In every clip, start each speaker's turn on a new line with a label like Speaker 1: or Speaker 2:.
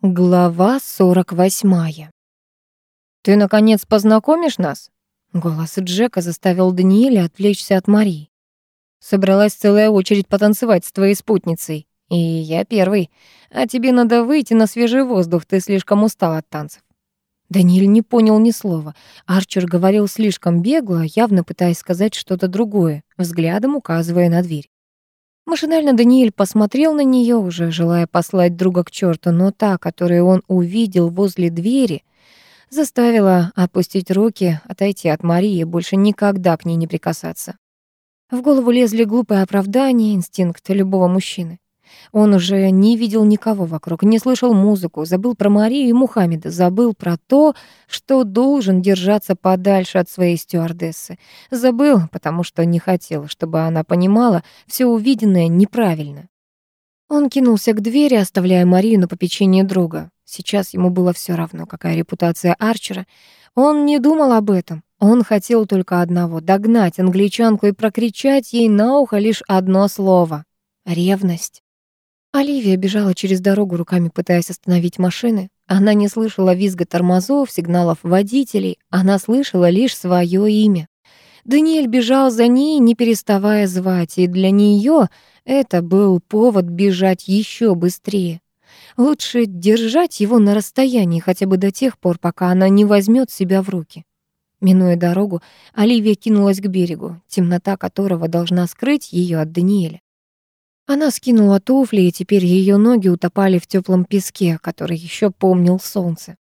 Speaker 1: Глава 48. «Ты, наконец, познакомишь нас?» Голос Джека заставил Даниэля отвлечься от Марии. «Собралась целая очередь потанцевать с твоей спутницей. И я первый. А тебе надо выйти на свежий воздух, ты слишком устал от танцев». Даниэль не понял ни слова. Арчер говорил слишком бегло, явно пытаясь сказать что-то другое, взглядом указывая на дверь. Машинально Даниэль посмотрел на нее, уже желая послать друга к черту, но та, которую он увидел возле двери, заставила опустить руки, отойти от Марии больше никогда к ней не прикасаться. В голову лезли глупые оправдания, инстинкт любого мужчины. Он уже не видел никого вокруг, не слышал музыку, забыл про Марию и Мухаммеда, забыл про то, что должен держаться подальше от своей стюардессы. Забыл, потому что не хотел, чтобы она понимала, все увиденное неправильно. Он кинулся к двери, оставляя Марию на попечение друга. Сейчас ему было все равно, какая репутация Арчера. Он не думал об этом. Он хотел только одного — догнать англичанку и прокричать ей на ухо лишь одно слово — ревность. Оливия бежала через дорогу, руками пытаясь остановить машины. Она не слышала визга тормозов, сигналов водителей, она слышала лишь свое имя. Даниэль бежал за ней, не переставая звать, и для нее это был повод бежать еще быстрее. Лучше держать его на расстоянии хотя бы до тех пор, пока она не возьмет себя в руки. Минуя дорогу, Оливия кинулась к берегу, темнота которого должна скрыть ее от Даниэля. Она скинула туфли, и теперь ее ноги утопали в теплом песке, который еще помнил солнце.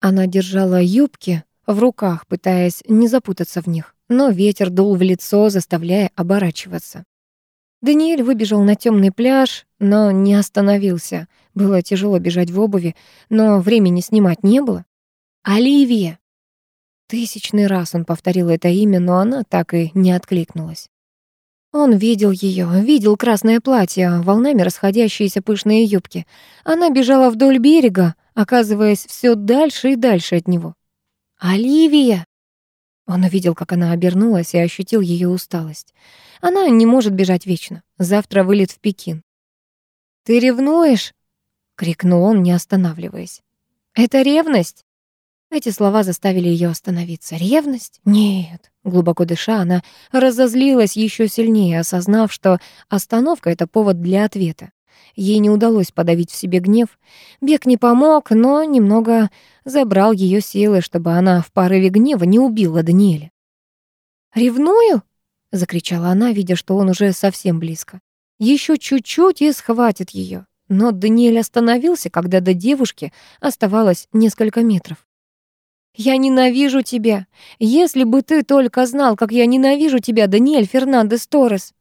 Speaker 1: Она держала юбки в руках, пытаясь не запутаться в них, но ветер дул в лицо, заставляя оборачиваться. Даниэль выбежал на темный пляж, но не остановился. Было тяжело бежать в обуви, но времени снимать не было. «Оливия!» Тысячный раз он повторил это имя, но она так и не откликнулась. Он видел ее, видел красное платье, волнами расходящиеся пышные юбки. Она бежала вдоль берега, оказываясь все дальше и дальше от него. «Оливия!» Он увидел, как она обернулась и ощутил ее усталость. Она не может бежать вечно. Завтра вылет в Пекин. «Ты ревнуешь?» — крикнул он, не останавливаясь. «Это ревность?» Эти слова заставили ее остановиться. Ревность? Нет. Глубоко дыша, она разозлилась еще сильнее, осознав, что остановка — это повод для ответа. Ей не удалось подавить в себе гнев. Бег не помог, но немного забрал ее силы, чтобы она в порыве гнева не убила Даниэля. «Ревную?» — закричала она, видя, что он уже совсем близко. Еще чуть-чуть и схватит ее. Но Даниэль остановился, когда до девушки оставалось несколько метров. «Я ненавижу тебя. Если бы ты только знал, как я ненавижу тебя, Даниэль Фернандес Торрес!»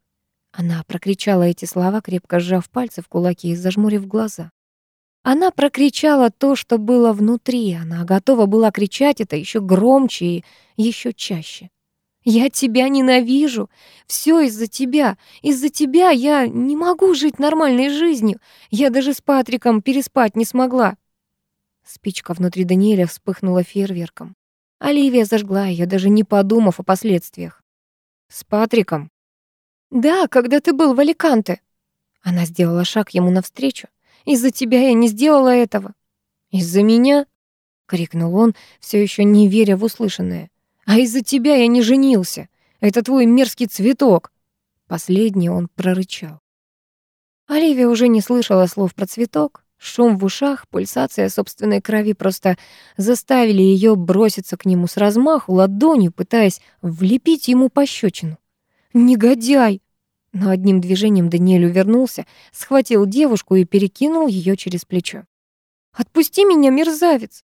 Speaker 1: Она прокричала эти слова, крепко сжав пальцы в кулаки и зажмурив глаза. Она прокричала то, что было внутри. Она готова была кричать это еще громче и еще чаще. «Я тебя ненавижу. Все из-за тебя. Из-за тебя я не могу жить нормальной жизнью. Я даже с Патриком переспать не смогла. Спичка внутри Даниэля вспыхнула фейерверком. Оливия зажгла ее, даже не подумав о последствиях. «С Патриком?» «Да, когда ты был в Аликанте». Она сделала шаг ему навстречу. «Из-за тебя я не сделала этого». «Из-за меня?» — крикнул он, все еще не веря в услышанное. «А из-за тебя я не женился. Это твой мерзкий цветок». Последний он прорычал. Оливия уже не слышала слов про цветок. Шум в ушах, пульсация собственной крови просто заставили ее броситься к нему с размаху ладонью, пытаясь влепить ему пощечину. «Негодяй!» Но одним движением Даниэль увернулся, схватил девушку и перекинул ее через плечо. «Отпусти меня, мерзавец!»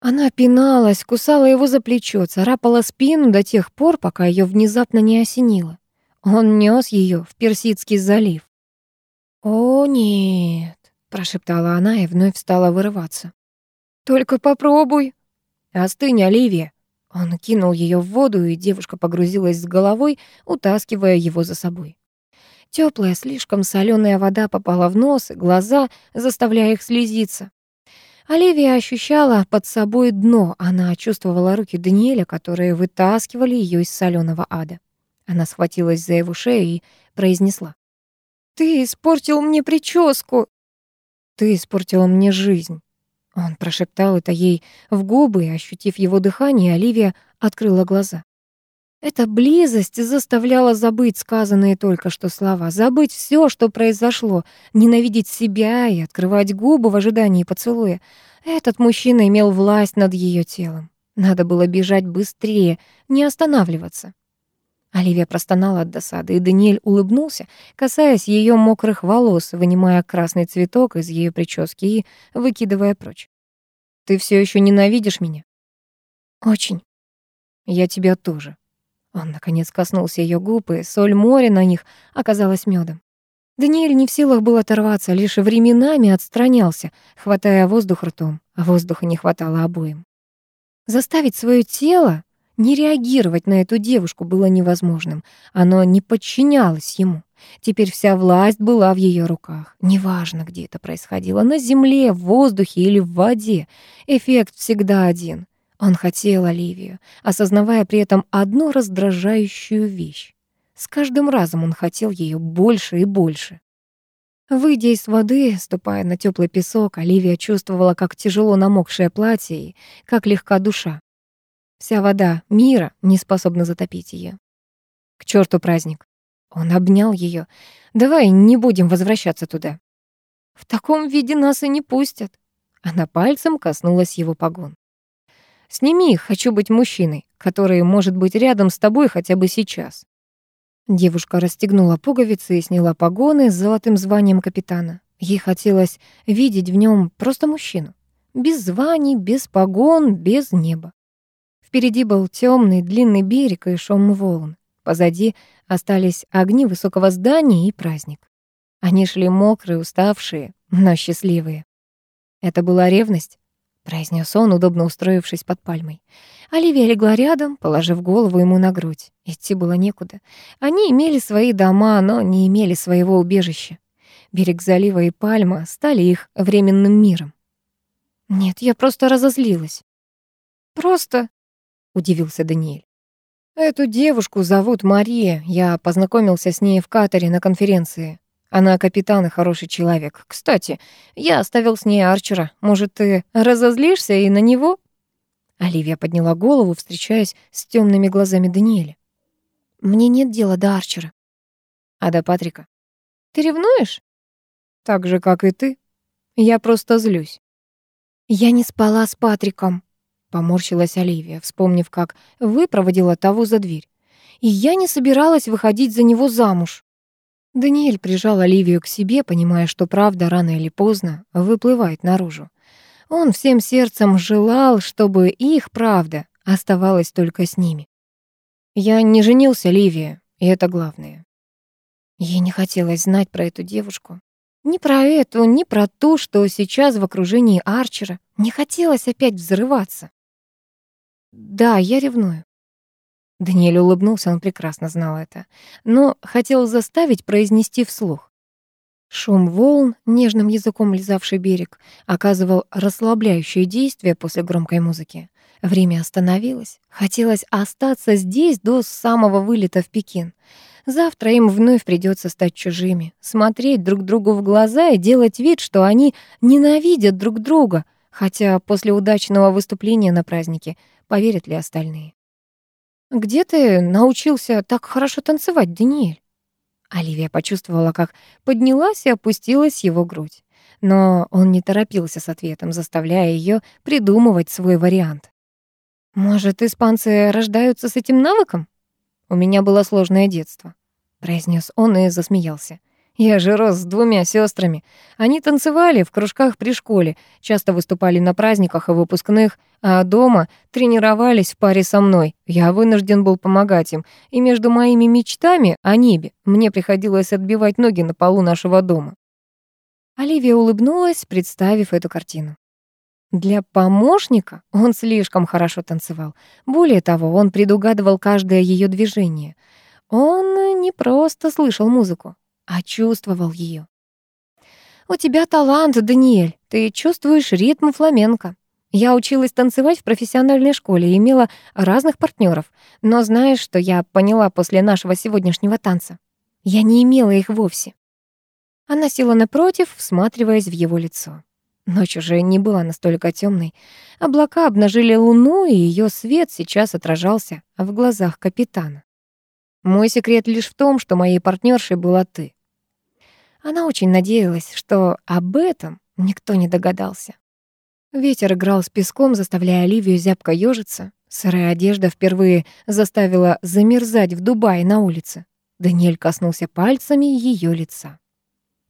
Speaker 1: Она пиналась, кусала его за плечо, царапала спину до тех пор, пока ее внезапно не осенило. Он нес ее в Персидский залив. «О, нет!» Прошептала она и вновь стала вырываться. «Только попробуй!» «Остынь, Оливия!» Он кинул ее в воду, и девушка погрузилась с головой, утаскивая его за собой. Теплая, слишком соленая вода попала в нос и глаза, заставляя их слезиться. Оливия ощущала под собой дно. Она чувствовала руки Даниэля, которые вытаскивали ее из соленого ада. Она схватилась за его шею и произнесла. «Ты испортил мне прическу!» Ты испортила мне жизнь. Он прошептал это ей в губы, и, ощутив его дыхание, Оливия открыла глаза. Эта близость заставляла забыть сказанные только что слова, забыть все, что произошло, ненавидеть себя и открывать губы в ожидании поцелуя. Этот мужчина имел власть над ее телом. Надо было бежать быстрее, не останавливаться. Оливия простонала от досады, и Даниэль улыбнулся, касаясь ее мокрых волос, вынимая красный цветок из ее прически и выкидывая прочь. «Ты все еще ненавидишь меня?» «Очень». «Я тебя тоже». Он, наконец, коснулся ее губ, и соль моря на них оказалась медом. Даниэль не в силах был оторваться, лишь временами отстранялся, хватая воздух ртом, а воздуха не хватало обоим. Заставить свое тело не реагировать на эту девушку было невозможным. Оно не подчинялось ему. Теперь вся власть была в ее руках. Неважно, где это происходило, на земле, в воздухе или в воде. Эффект всегда один. Он хотел Оливию, осознавая при этом одну раздражающую вещь. С каждым разом он хотел ее больше и больше. Выйдя из воды, ступая на теплый песок, Оливия чувствовала, как тяжело намокшее платье и как легка душа. Вся вода мира не способна затопить ее. К черту праздник. Он обнял ее. Давай не будем возвращаться туда. В таком виде нас и не пустят. Она пальцем коснулась его погон. Сними их, хочу быть мужчиной, который может быть рядом с тобой хотя бы сейчас. Девушка расстегнула пуговицы и сняла погоны с золотым званием капитана. Ей хотелось видеть в нем просто мужчину. Без званий, без погон, без неба. Впереди был темный длинный берег и шум волн. Позади остались огни высокого здания и праздник. Они шли мокрые, уставшие, но счастливые. «Это была ревность», — произнес он, удобно устроившись под пальмой. Оливия легла рядом, положив голову ему на грудь. Идти было некуда. Они имели свои дома, но не имели своего убежища. Берег залива и пальма стали их временным миром. «Нет, я просто разозлилась». «Просто?» Удивился Даниэль. Эту девушку зовут Мария. Я познакомился с ней в Катаре на конференции. Она капитан и хороший человек. Кстати, я оставил с ней Арчера. Может, ты разозлишься и на него? Оливия подняла голову, встречаясь с темными глазами Даниэля. Мне нет дела до Арчера. А до Патрика? Ты ревнуешь? Так же, как и ты. Я просто злюсь. Я не спала с Патриком, Поморщилась Оливия, вспомнив, как выпроводила того за дверь. И я не собиралась выходить за него замуж. Даниэль прижал Оливию к себе, понимая, что правда рано или поздно выплывает наружу. Он всем сердцем желал, чтобы их правда оставалась только с ними. Я не женился, Ливия, и это главное. Ей не хотелось знать про эту девушку. Ни про эту, ни про ту, что сейчас в окружении Арчера. Не хотелось опять взрываться. Да, я ревную. Даниэль улыбнулся, он прекрасно знал это, но хотел заставить произнести вслух. Шум волн, нежным языком лизавший берег, оказывал расслабляющее действие после громкой музыки. Время остановилось. Хотелось остаться здесь до самого вылета в Пекин. Завтра им вновь придется стать чужими, смотреть друг другу в глаза и делать вид, что они ненавидят друг друга, хотя после удачного выступления на празднике поверят ли остальные. «Где ты научился так хорошо танцевать, Даниэль?» Оливия почувствовала, как поднялась и опустилась его грудь. Но он не торопился с ответом, заставляя ее придумывать свой вариант. «Может, испанцы рождаются с этим навыком?» «У меня было сложное детство», — произнес он и засмеялся. Я же рос с двумя сестрами. Они танцевали в кружках при школе, часто выступали на праздниках и выпускных, а дома тренировались в паре со мной. Я вынужден был помогать им, и между моими мечтами о небе мне приходилось отбивать ноги на полу нашего дома. Оливия улыбнулась, представив эту картину. Для помощника он слишком хорошо танцевал. Более того, он предугадывал каждое ее движение. Он не просто слышал музыку, а чувствовал ее. «У тебя талант, Даниэль, ты чувствуешь ритм фламенко. Я училась танцевать в профессиональной школе и имела разных партнеров, но знаешь, что я поняла после нашего сегодняшнего танца? Я не имела их вовсе. Она села напротив, всматриваясь в его лицо. Ночь уже не была настолько темной. Облака обнажили луну, и ее свет сейчас отражался в глазах капитана. Мой секрет лишь в том, что моей партнершей была ты. Она очень надеялась, что об этом никто не догадался. Ветер играл с песком, заставляя Оливию зябко ёжиться. Сырая одежда впервые заставила замерзать в Дубае на улице. Даниэль коснулся пальцами ее лица.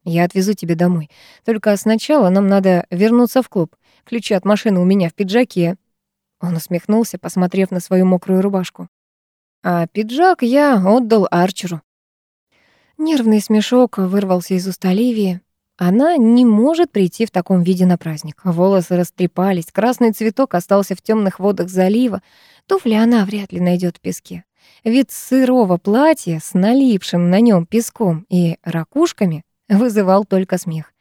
Speaker 1: «Я отвезу тебя домой. Только сначала нам надо вернуться в клуб. Ключи от машины у меня в пиджаке». Он усмехнулся, посмотрев на свою мокрую рубашку. «А пиджак я отдал Арчеру». Нервный смешок вырвался из уст Оливии. Она не может прийти в таком виде на праздник. Волосы растрепались, красный цветок остался в темных водах залива. Туфли она вряд ли найдет в песке. Вид сырого платья с налипшим на нем песком и ракушками вызывал только смех.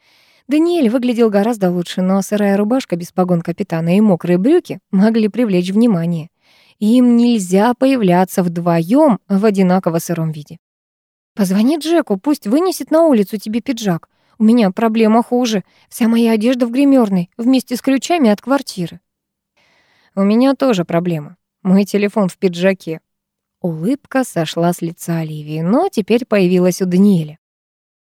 Speaker 1: Даниэль выглядел гораздо лучше, но сырая рубашка без погон капитана и мокрые брюки могли привлечь внимание. Им нельзя появляться вдвоем в одинаково сыром виде. «Позвони Джеку, пусть вынесет на улицу тебе пиджак. У меня проблема хуже. Вся моя одежда в гримерной, вместе с ключами от квартиры». «У меня тоже проблема. Мой телефон в пиджаке». Улыбка сошла с лица Оливии, но теперь появилась у Даниэля.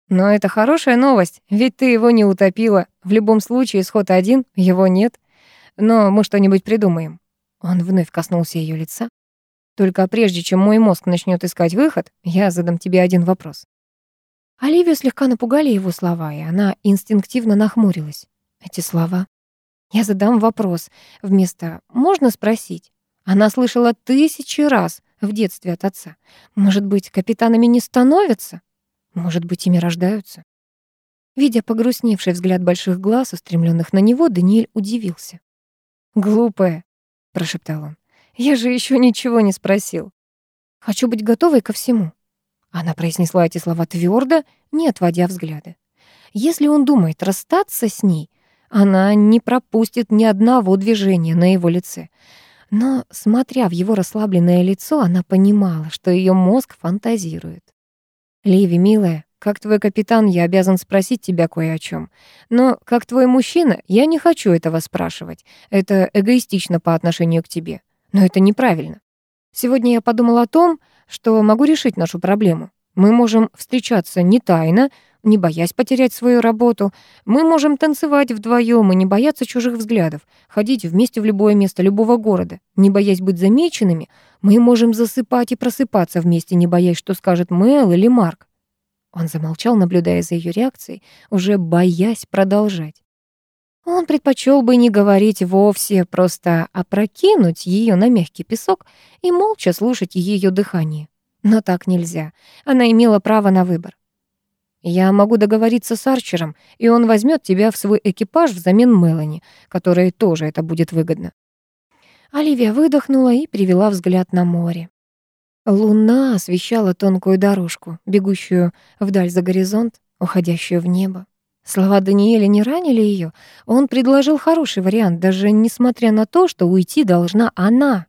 Speaker 1: Но это хорошая новость, ведь ты его не утопила. В любом случае исход один, его нет. Но мы что-нибудь придумаем. Он вновь коснулся ее лица. Только прежде, чем мой мозг начнет искать выход, я задам тебе один вопрос. Оливию слегка напугали его слова, и она инстинктивно нахмурилась. Эти слова. Я задам вопрос. Вместо «можно спросить?» Она слышала тысячи раз в детстве от отца. Может быть, капитанами не становятся? Может быть, ими рождаются? Видя погрустневший взгляд больших глаз, устремленных на него, Даниэль удивился. «Глупая», — прошептал он, — «я же еще ничего не спросил. Хочу быть готовой ко всему». Она произнесла эти слова твердо, не отводя взгляда. Если он думает расстаться с ней, она не пропустит ни одного движения на его лице. Но, смотря в его расслабленное лицо, она понимала, что ее мозг фантазирует. «Ливи, милая, как твой капитан, я обязан спросить тебя кое о чем. Но как твой мужчина, я не хочу этого спрашивать. Это эгоистично по отношению к тебе. Но это неправильно. Сегодня я подумал о том, что могу решить нашу проблему. Мы можем встречаться не тайно, не боясь потерять свою работу. Мы можем танцевать вдвоем и не бояться чужих взглядов, ходить вместе в любое место любого города, не боясь быть замеченными. Мы можем засыпать и просыпаться вместе, не боясь, что скажет Мэл или Марк. Он замолчал, наблюдая за ее реакцией, уже боясь продолжать. Он предпочел бы не говорить вовсе, просто опрокинуть ее на мягкий песок и молча слушать ее дыхание. Но так нельзя. Она имела право на выбор. Я могу договориться с Арчером, и он возьмет тебя в свой экипаж взамен Мелани, которой тоже это будет выгодно. Оливия выдохнула и привела взгляд на море. Луна освещала тонкую дорожку, бегущую вдаль за горизонт, уходящую в небо. Слова Даниэля не ранили ее. Он предложил хороший вариант, даже несмотря на то, что уйти должна она.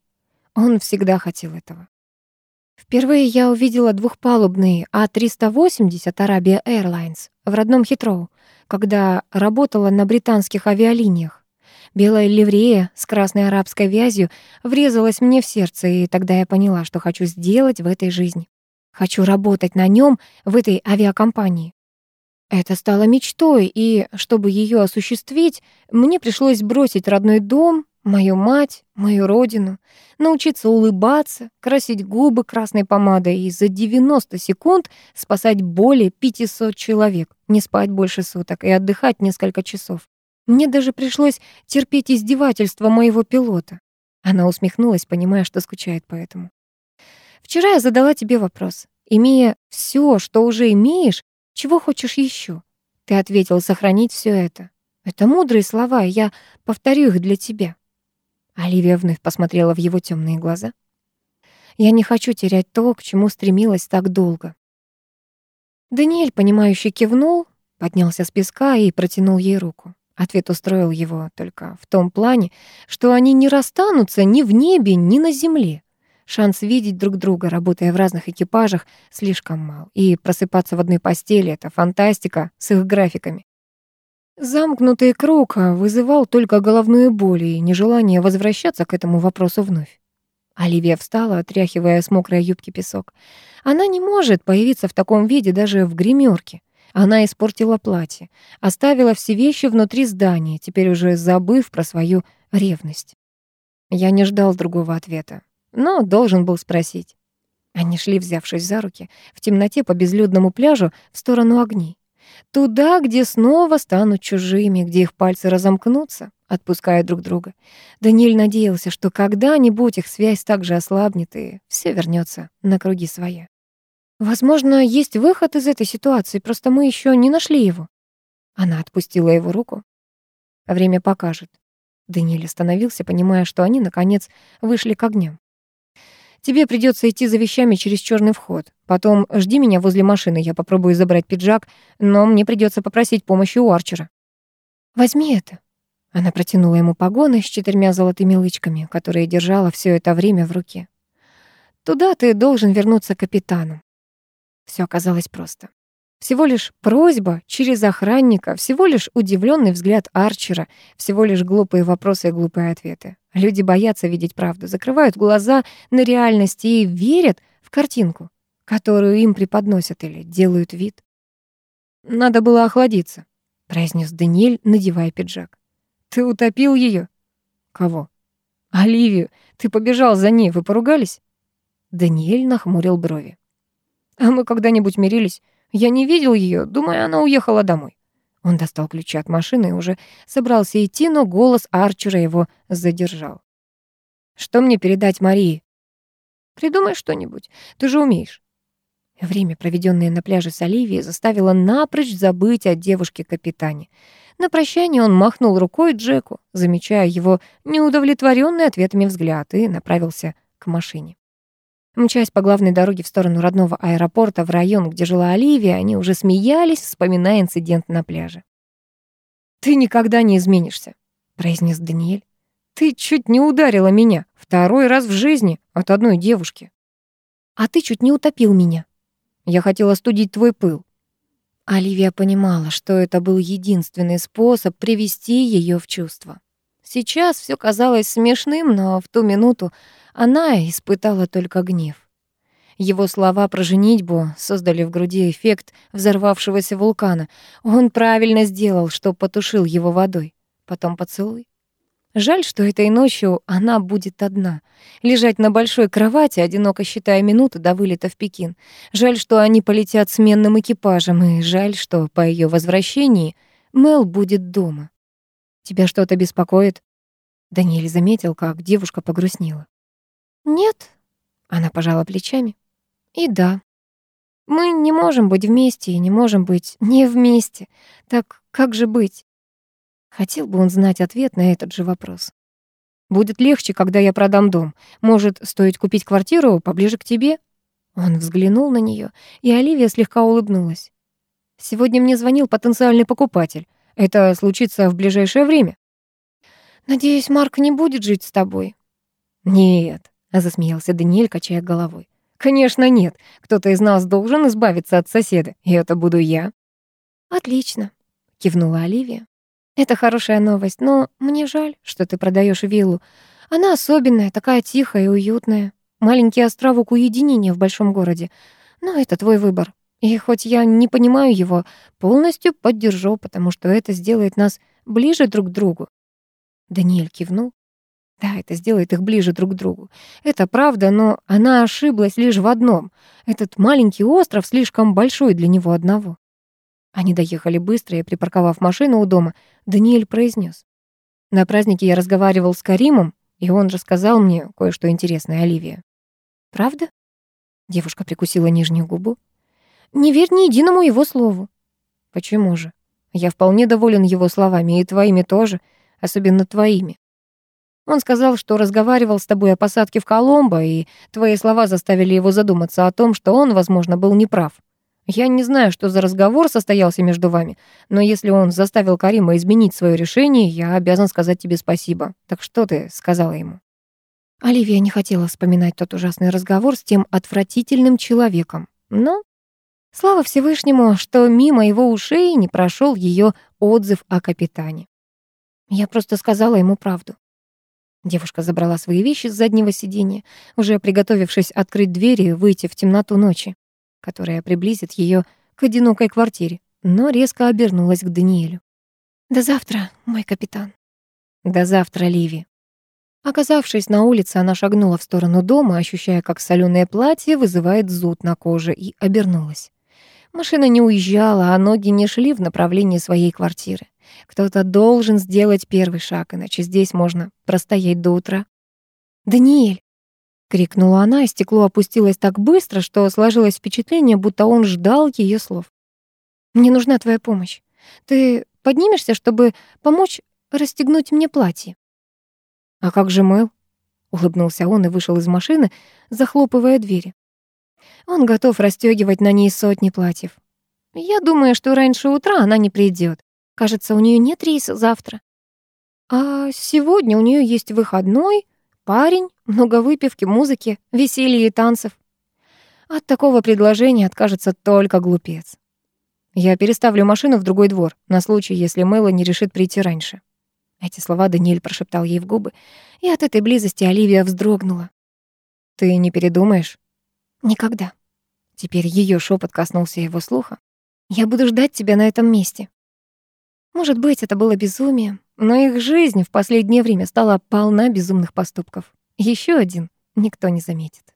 Speaker 1: Он всегда хотел этого. Впервые я увидела двухпалубный А380 Arabia Airlines в родном Хитроу, когда работала на британских авиалиниях. Белая ливрея с красной арабской вязью врезалась мне в сердце, и тогда я поняла, что хочу сделать в этой жизни. Хочу работать на нем в этой авиакомпании. Это стало мечтой, и чтобы ее осуществить, мне пришлось бросить родной дом, мою мать, мою родину, научиться улыбаться, красить губы красной помадой и за 90 секунд спасать более 500 человек, не спать больше суток и отдыхать несколько часов. Мне даже пришлось терпеть издевательства моего пилота. Она усмехнулась, понимая, что скучает по этому. Вчера я задала тебе вопрос. Имея все, что уже имеешь, чего хочешь еще? Ты ответил сохранить все это. Это мудрые слова, я повторю их для тебя. Оливия вновь посмотрела в его темные глаза. «Я не хочу терять то, к чему стремилась так долго». Даниэль, понимающе кивнул, поднялся с песка и протянул ей руку. Ответ устроил его только в том плане, что они не расстанутся ни в небе, ни на земле, Шанс видеть друг друга, работая в разных экипажах, слишком мал. И просыпаться в одной постели — это фантастика с их графиками. Замкнутый круг вызывал только головную боль и нежелание возвращаться к этому вопросу вновь. Оливия встала, отряхивая с мокрой юбки песок. Она не может появиться в таком виде даже в гримерке. Она испортила платье, оставила все вещи внутри здания, теперь уже забыв про свою ревность. Я не ждал другого ответа, но должен был спросить. Они шли, взявшись за руки, в темноте по безлюдному пляжу в сторону огней. Туда, где снова станут чужими, где их пальцы разомкнутся, отпуская друг друга. Даниэль надеялся, что когда-нибудь их связь также ослабнет, и все вернется на круги своя. Возможно, есть выход из этой ситуации, просто мы еще не нашли его. Она отпустила его руку. Время покажет. Даниэль остановился, понимая, что они, наконец, вышли к огням. Тебе придется идти за вещами через черный вход. Потом жди меня возле машины, я попробую забрать пиджак, но мне придется попросить помощи у Арчера. Возьми это. Она протянула ему погоны с четырьмя золотыми лычками, которые держала все это время в руке. Туда ты должен вернуться капитаном. Все оказалось просто. Всего лишь просьба через охранника, всего лишь удивленный взгляд Арчера, всего лишь глупые вопросы и глупые ответы. Люди боятся видеть правду, закрывают глаза на реальность и верят в картинку, которую им преподносят или делают вид. «Надо было охладиться», — произнес Даниэль, надевая пиджак. «Ты утопил ее? «Кого?» «Оливию. Ты побежал за ней, вы поругались?» Даниэль нахмурил брови. «А мы когда-нибудь мирились? Я не видел ее, думаю, она уехала домой». Он достал ключи от машины и уже собрался идти, но голос Арчера его задержал. «Что мне передать Марии?» «Придумай что-нибудь, ты же умеешь». Время, проведенное на пляже с Оливией, заставило напрочь забыть о девушке-капитане. На прощание он махнул рукой Джеку, замечая его неудовлетворенный ответами взгляд, и направился к машине. Мчась по главной дороге в сторону родного аэропорта в район, где жила Оливия, они уже смеялись, вспоминая инцидент на пляже. «Ты никогда не изменишься», — произнес Даниэль. «Ты чуть не ударила меня второй раз в жизни от одной девушки». «А ты чуть не утопил меня». «Я хотела студить твой пыл». Оливия понимала, что это был единственный способ привести ее в чувство. Сейчас все казалось смешным, но в ту минуту она испытала только гнев. Его слова про женитьбу создали в груди эффект взорвавшегося вулкана. Он правильно сделал, что потушил его водой. Потом поцелуй. Жаль, что этой ночью она будет одна. Лежать на большой кровати, одиноко считая минуты до вылета в Пекин. Жаль, что они полетят сменным экипажем. И жаль, что по ее возвращении Мел будет дома. «Тебя что-то беспокоит?» Даниэль заметил, как девушка погрустнела. «Нет», — она пожала плечами. «И да. Мы не можем быть вместе и не можем быть не вместе. Так как же быть?» Хотел бы он знать ответ на этот же вопрос. «Будет легче, когда я продам дом. Может, стоит купить квартиру поближе к тебе?» Он взглянул на нее, и Оливия слегка улыбнулась. «Сегодня мне звонил потенциальный покупатель. Это случится в ближайшее время». «Надеюсь, Марк не будет жить с тобой?» «Нет», засмеялся Даниэль, качая головой. Конечно, нет. Кто-то из нас должен избавиться от соседа, и это буду я. Отлично, кивнула Оливия. Это хорошая новость, но мне жаль, что ты продаешь виллу. Она особенная, такая тихая и уютная. Маленький островок уединения в большом городе. Но это твой выбор. И хоть я не понимаю его, полностью поддержу, потому что это сделает нас ближе друг к другу. Даниэль кивнул. Да, это сделает их ближе друг к другу. Это правда, но она ошиблась лишь в одном. Этот маленький остров слишком большой для него одного. Они доехали быстро, и, припарковав машину у дома, Даниэль произнес: «На празднике я разговаривал с Каримом, и он рассказал мне кое-что интересное, Оливия». «Правда?» Девушка прикусила нижнюю губу. «Не верь ни единому его слову». «Почему же? Я вполне доволен его словами, и твоими тоже, особенно твоими. Он сказал, что разговаривал с тобой о посадке в Коломбо, и твои слова заставили его задуматься о том, что он, возможно, был неправ. Я не знаю, что за разговор состоялся между вами, но если он заставил Карима изменить свое решение, я обязан сказать тебе спасибо. Так что ты сказала ему?» Оливия не хотела вспоминать тот ужасный разговор с тем отвратительным человеком, но слава Всевышнему, что мимо его ушей не прошел ее отзыв о капитане. Я просто сказала ему правду. Девушка забрала свои вещи с заднего сиденья, уже приготовившись открыть двери и выйти в темноту ночи, которая приблизит ее к одинокой квартире, но резко обернулась к Даниэлю. «До завтра, мой капитан». «До завтра, Ливи». Оказавшись на улице, она шагнула в сторону дома, ощущая, как соленое платье вызывает зуд на коже, и обернулась. Машина не уезжала, а ноги не шли в направлении своей квартиры. Кто-то должен сделать первый шаг, иначе здесь можно простоять до утра. «Даниэль!» — крикнула она, и стекло опустилось так быстро, что сложилось впечатление, будто он ждал ее слов. «Мне нужна твоя помощь. Ты поднимешься, чтобы помочь расстегнуть мне платье?» «А как же Мэл?» — улыбнулся он и вышел из машины, захлопывая двери. Он готов расстёгивать на ней сотни платьев. Я думаю, что раньше утра она не придет. Кажется, у нее нет рейса завтра. А сегодня у нее есть выходной, парень, много выпивки, музыки, веселья и танцев. От такого предложения откажется только глупец. Я переставлю машину в другой двор, на случай, если Мэла не решит прийти раньше. Эти слова Даниэль прошептал ей в губы, и от этой близости Оливия вздрогнула. «Ты не передумаешь?» «Никогда». Теперь ее шепот коснулся его слуха. «Я буду ждать тебя на этом месте». Может быть, это было безумие, но их жизнь в последнее время стала полна безумных поступков. Еще один никто не заметит.